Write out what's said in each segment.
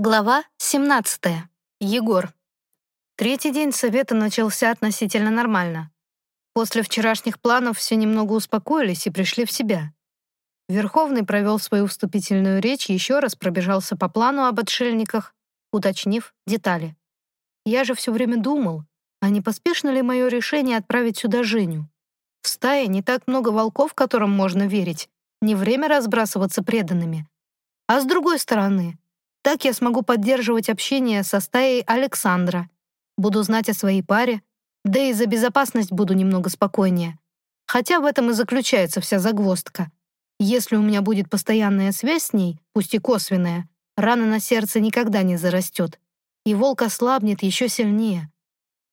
Глава 17. Егор. Третий день совета начался относительно нормально. После вчерашних планов все немного успокоились и пришли в себя. Верховный провел свою вступительную речь, еще раз пробежался по плану об отшельниках, уточнив детали. Я же все время думал, а не поспешно ли мое решение отправить сюда Женю? В стае не так много волков, которым можно верить, не время разбрасываться преданными. А с другой стороны, так я смогу поддерживать общение со стаей Александра, буду знать о своей паре, да и за безопасность буду немного спокойнее. Хотя в этом и заключается вся загвоздка. Если у меня будет постоянная связь с ней, пусть и косвенная, рана на сердце никогда не зарастет, и волк ослабнет еще сильнее.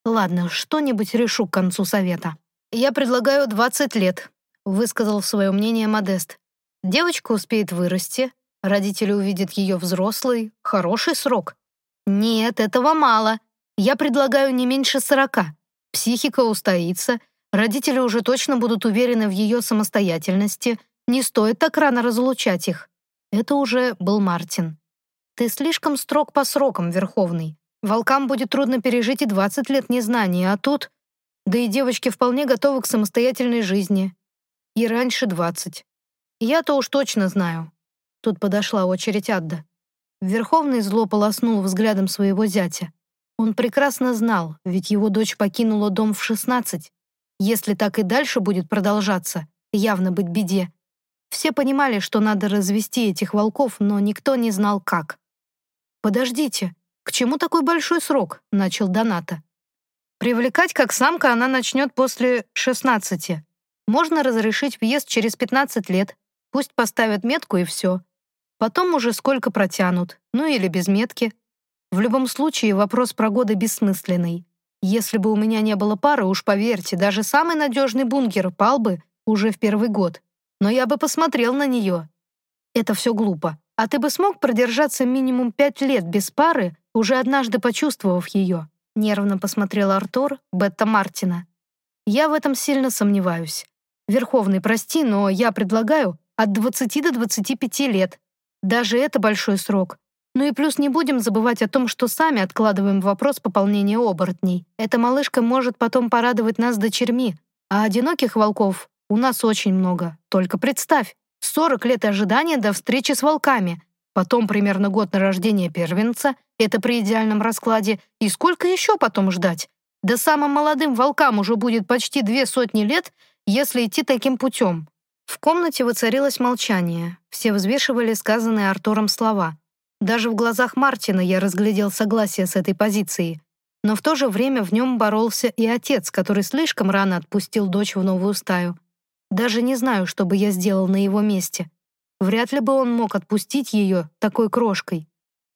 Ладно, что-нибудь решу к концу совета. Я предлагаю 20 лет, высказал свое мнение Модест. Девочка успеет вырасти, Родители увидят ее взрослой. Хороший срок. Нет, этого мало. Я предлагаю не меньше сорока. Психика устоится. Родители уже точно будут уверены в ее самостоятельности. Не стоит так рано разлучать их. Это уже был Мартин. Ты слишком строг по срокам, Верховный. Волкам будет трудно пережить и 20 лет незнания, а тут... Да и девочки вполне готовы к самостоятельной жизни. И раньше 20. Я-то уж точно знаю. Тут подошла очередь Адда. Верховный зло полоснул взглядом своего зятя. Он прекрасно знал, ведь его дочь покинула дом в 16. Если так и дальше будет продолжаться, явно быть беде. Все понимали, что надо развести этих волков, но никто не знал, как. «Подождите, к чему такой большой срок?» — начал Доната. «Привлекать как самка она начнет после 16. Можно разрешить въезд через 15 лет. Пусть поставят метку и все. Потом уже сколько протянут, ну или без метки. В любом случае вопрос про годы бессмысленный. Если бы у меня не было пары, уж поверьте, даже самый надежный бункер пал бы уже в первый год. Но я бы посмотрел на нее. Это все глупо. А ты бы смог продержаться минимум пять лет без пары, уже однажды почувствовав ее?» Нервно посмотрел Артур Бетта Мартина. «Я в этом сильно сомневаюсь. Верховный, прости, но я предлагаю от 20 до 25 лет. Даже это большой срок. Ну и плюс не будем забывать о том, что сами откладываем вопрос пополнения оборотней. Эта малышка может потом порадовать нас дочерьми, а одиноких волков у нас очень много. Только представь, 40 лет ожидания до встречи с волками, потом примерно год на рождение первенца, это при идеальном раскладе, и сколько еще потом ждать? Да самым молодым волкам уже будет почти две сотни лет, если идти таким путем. В комнате воцарилось молчание. Все взвешивали сказанные Артуром слова. Даже в глазах Мартина я разглядел согласие с этой позицией. Но в то же время в нем боролся и отец, который слишком рано отпустил дочь в новую стаю. Даже не знаю, что бы я сделал на его месте. Вряд ли бы он мог отпустить ее такой крошкой.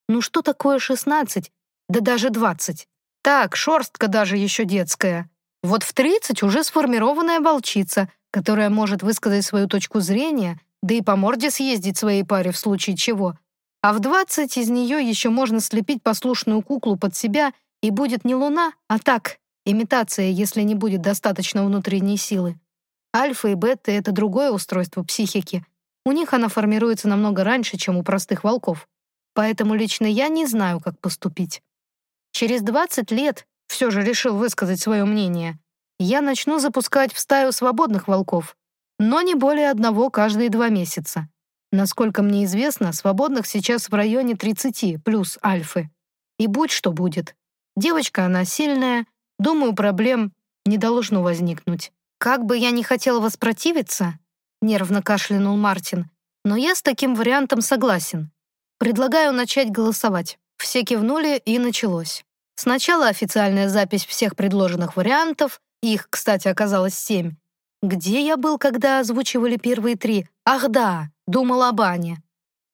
Ну что такое шестнадцать? Да даже двадцать. Так, шорстка даже еще детская. Вот в тридцать уже сформированная волчица — которая может высказать свою точку зрения, да и по морде съездить своей паре в случае чего. А в 20 из нее еще можно слепить послушную куклу под себя, и будет не луна, а так, имитация, если не будет достаточно внутренней силы. Альфа и бета — это другое устройство психики. У них она формируется намного раньше, чем у простых волков. Поэтому лично я не знаю, как поступить. Через 20 лет все же решил высказать свое мнение я начну запускать в стаю свободных волков, но не более одного каждые два месяца. Насколько мне известно, свободных сейчас в районе 30 плюс альфы. И будь что будет. Девочка она сильная, думаю, проблем не должно возникнуть. Как бы я ни хотел воспротивиться, нервно кашлянул Мартин, но я с таким вариантом согласен. Предлагаю начать голосовать. Все кивнули, и началось. Сначала официальная запись всех предложенных вариантов, их, кстати, оказалось семь. Где я был, когда озвучивали первые три? Ах да, думал о бане.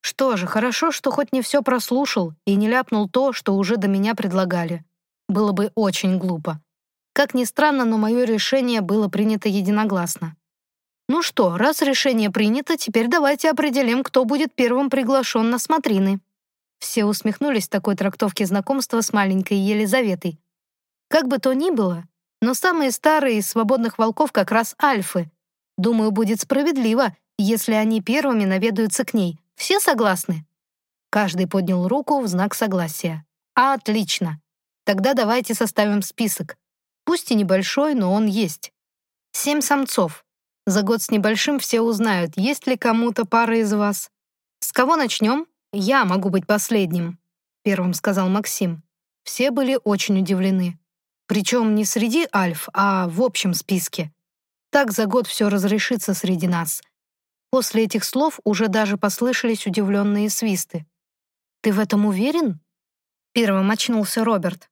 Что же, хорошо, что хоть не все прослушал и не ляпнул то, что уже до меня предлагали. Было бы очень глупо. Как ни странно, но мое решение было принято единогласно. Ну что, раз решение принято, теперь давайте определим, кто будет первым приглашен на смотрины. Все усмехнулись такой трактовке знакомства с маленькой Елизаветой. Как бы то ни было, но самые старые из свободных волков как раз альфы. Думаю, будет справедливо, если они первыми наведаются к ней. Все согласны? Каждый поднял руку в знак согласия. «Отлично! Тогда давайте составим список. Пусть и небольшой, но он есть. Семь самцов. За год с небольшим все узнают, есть ли кому-то пара из вас. С кого начнем? Я могу быть последним», — первым сказал Максим. Все были очень удивлены. Причем не среди альф, а в общем списке. Так за год все разрешится среди нас. После этих слов уже даже послышались удивленные свисты. «Ты в этом уверен?» Первым очнулся Роберт.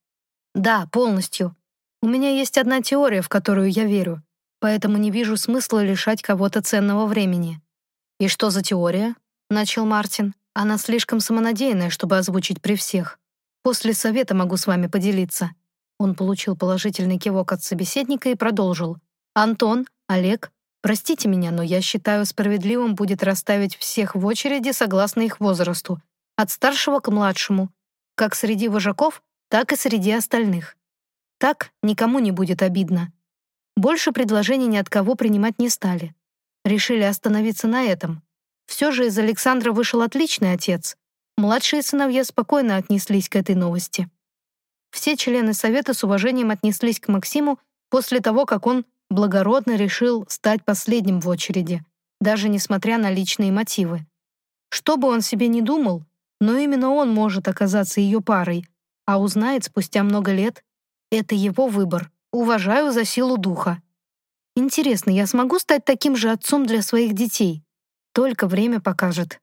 «Да, полностью. У меня есть одна теория, в которую я верю, поэтому не вижу смысла лишать кого-то ценного времени». «И что за теория?» — начал Мартин. «Она слишком самонадеянная, чтобы озвучить при всех. После совета могу с вами поделиться». Он получил положительный кивок от собеседника и продолжил. «Антон, Олег, простите меня, но я считаю справедливым будет расставить всех в очереди согласно их возрасту, от старшего к младшему, как среди вожаков, так и среди остальных. Так никому не будет обидно. Больше предложений ни от кого принимать не стали. Решили остановиться на этом. Все же из Александра вышел отличный отец. Младшие сыновья спокойно отнеслись к этой новости. Все члены совета с уважением отнеслись к Максиму после того, как он благородно решил стать последним в очереди, даже несмотря на личные мотивы. Что бы он себе ни думал, но именно он может оказаться ее парой, а узнает спустя много лет. Это его выбор. Уважаю за силу духа. Интересно, я смогу стать таким же отцом для своих детей? Только время покажет.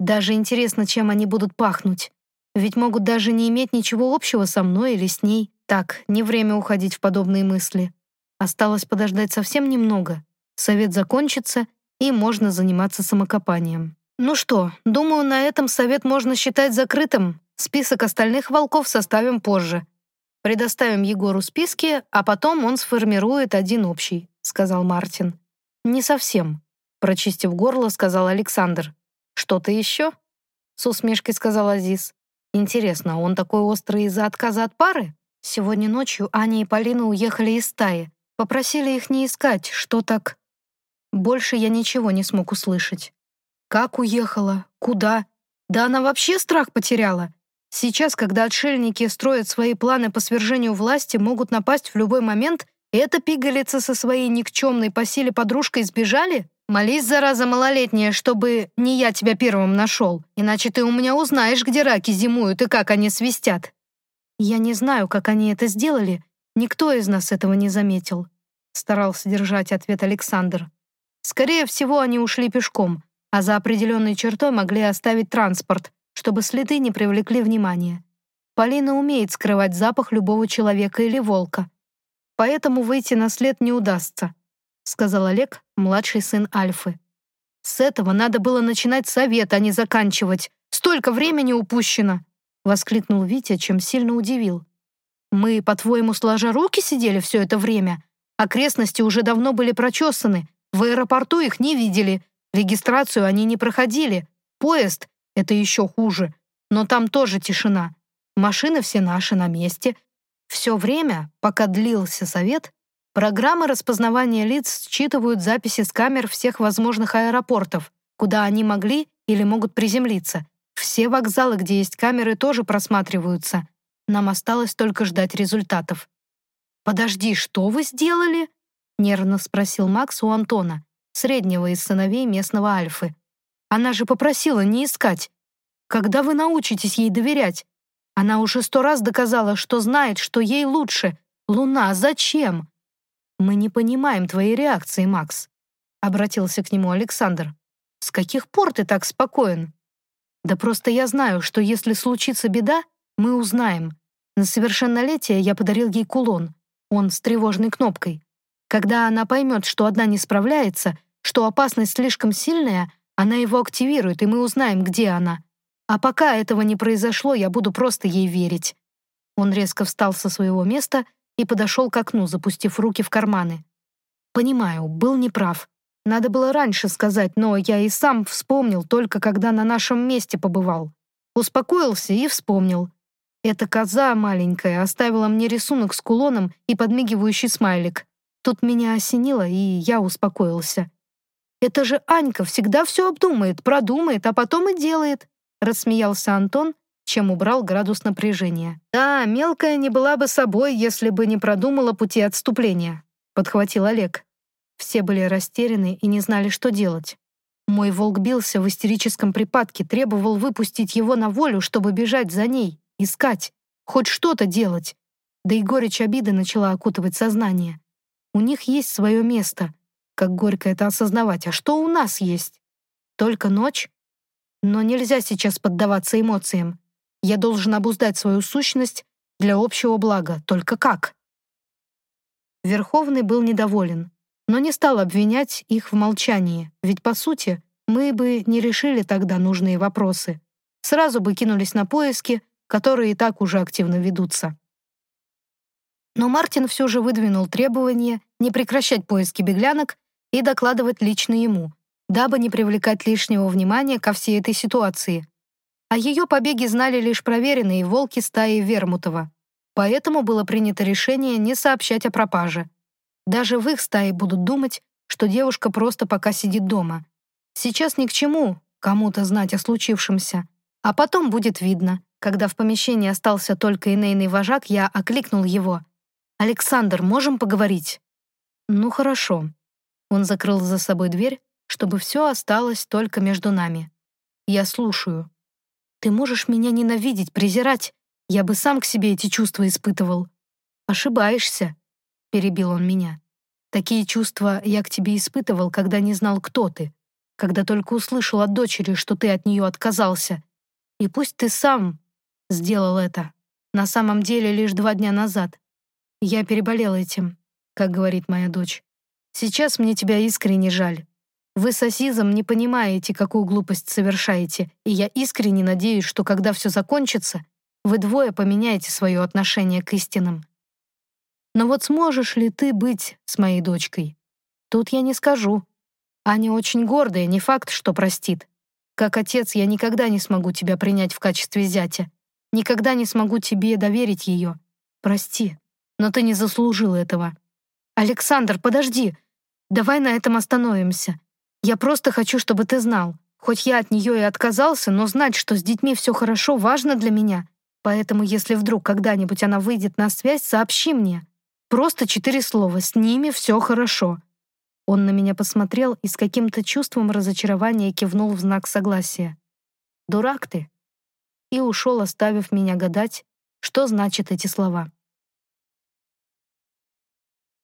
Даже интересно, чем они будут пахнуть. Ведь могут даже не иметь ничего общего со мной или с ней. Так, не время уходить в подобные мысли. Осталось подождать совсем немного. Совет закончится, и можно заниматься самокопанием. Ну что, думаю, на этом совет можно считать закрытым. Список остальных волков составим позже. Предоставим Егору списки, а потом он сформирует один общий, сказал Мартин. Не совсем, прочистив горло, сказал Александр. Что-то еще? С усмешкой сказал Азиз. Интересно, он такой острый из-за отказа от пары? Сегодня ночью Аня и Полина уехали из стаи. Попросили их не искать, что так... Больше я ничего не смог услышать. Как уехала? Куда? Да она вообще страх потеряла. Сейчас, когда отшельники строят свои планы по свержению власти, могут напасть в любой момент, эта пигалица со своей никчемной по силе подружкой сбежали? Молись, зараза малолетняя, чтобы не я тебя первым нашел, иначе ты у меня узнаешь, где раки зимуют и как они свистят. Я не знаю, как они это сделали. Никто из нас этого не заметил. Старался держать ответ Александр. Скорее всего, они ушли пешком, а за определенной чертой могли оставить транспорт, чтобы следы не привлекли внимания. Полина умеет скрывать запах любого человека или волка. Поэтому выйти на след не удастся. — сказал Олег, младший сын Альфы. «С этого надо было начинать совет, а не заканчивать. Столько времени упущено!» — воскликнул Витя, чем сильно удивил. «Мы, по-твоему, сложа руки сидели все это время? Окрестности уже давно были прочесаны, в аэропорту их не видели, регистрацию они не проходили, поезд — это еще хуже, но там тоже тишина. Машины все наши на месте. Все время, пока длился совет, Программы распознавания лиц считывают записи с камер всех возможных аэропортов, куда они могли или могут приземлиться. Все вокзалы, где есть камеры, тоже просматриваются. Нам осталось только ждать результатов. «Подожди, что вы сделали?» — нервно спросил Макс у Антона, среднего из сыновей местного Альфы. «Она же попросила не искать. Когда вы научитесь ей доверять? Она уже сто раз доказала, что знает, что ей лучше. Луна, зачем?» «Мы не понимаем твоей реакции, Макс», — обратился к нему Александр. «С каких пор ты так спокоен?» «Да просто я знаю, что если случится беда, мы узнаем. На совершеннолетие я подарил ей кулон, он с тревожной кнопкой. Когда она поймет, что одна не справляется, что опасность слишком сильная, она его активирует, и мы узнаем, где она. А пока этого не произошло, я буду просто ей верить». Он резко встал со своего места и подошел к окну, запустив руки в карманы. «Понимаю, был неправ. Надо было раньше сказать, но я и сам вспомнил только когда на нашем месте побывал. Успокоился и вспомнил. Эта коза маленькая оставила мне рисунок с кулоном и подмигивающий смайлик. Тут меня осенило, и я успокоился. Это же Анька всегда все обдумает, продумает, а потом и делает. рассмеялся Антон, чем убрал градус напряжения. «Да, мелкая не была бы собой, если бы не продумала пути отступления», — подхватил Олег. Все были растеряны и не знали, что делать. Мой волк бился в истерическом припадке, требовал выпустить его на волю, чтобы бежать за ней, искать, хоть что-то делать. Да и горечь обиды начала окутывать сознание. У них есть свое место. Как горько это осознавать. А что у нас есть? Только ночь? Но нельзя сейчас поддаваться эмоциям. Я должен обуздать свою сущность для общего блага. Только как? Верховный был недоволен, но не стал обвинять их в молчании, ведь, по сути, мы бы не решили тогда нужные вопросы. Сразу бы кинулись на поиски, которые и так уже активно ведутся. Но Мартин все же выдвинул требование не прекращать поиски беглянок и докладывать лично ему, дабы не привлекать лишнего внимания ко всей этой ситуации. О ее побеге знали лишь проверенные волки стаи Вермутова, поэтому было принято решение не сообщать о пропаже. Даже в их стае будут думать, что девушка просто пока сидит дома. Сейчас ни к чему кому-то знать о случившемся, а потом будет видно. Когда в помещении остался только инейный вожак, я окликнул его. «Александр, можем поговорить?» «Ну, хорошо». Он закрыл за собой дверь, чтобы все осталось только между нами. «Я слушаю». «Ты можешь меня ненавидеть, презирать. Я бы сам к себе эти чувства испытывал». «Ошибаешься», — перебил он меня. «Такие чувства я к тебе испытывал, когда не знал, кто ты, когда только услышал от дочери, что ты от нее отказался. И пусть ты сам сделал это, на самом деле лишь два дня назад. Я переболел этим, как говорит моя дочь. Сейчас мне тебя искренне жаль. Вы с Асизом не понимаете, какую глупость совершаете, и я искренне надеюсь, что когда все закончится, вы двое поменяете свое отношение к истинам. Но вот сможешь ли ты быть с моей дочкой? Тут я не скажу. Аня очень гордая, не факт, что простит. Как отец я никогда не смогу тебя принять в качестве зятя. Никогда не смогу тебе доверить ее. Прости, но ты не заслужил этого. Александр, подожди. Давай на этом остановимся. Я просто хочу, чтобы ты знал. Хоть я от нее и отказался, но знать, что с детьми все хорошо, важно для меня. Поэтому, если вдруг когда-нибудь она выйдет на связь, сообщи мне. Просто четыре слова «с ними все хорошо». Он на меня посмотрел и с каким-то чувством разочарования кивнул в знак согласия. «Дурак ты!» И ушел, оставив меня гадать, что значат эти слова.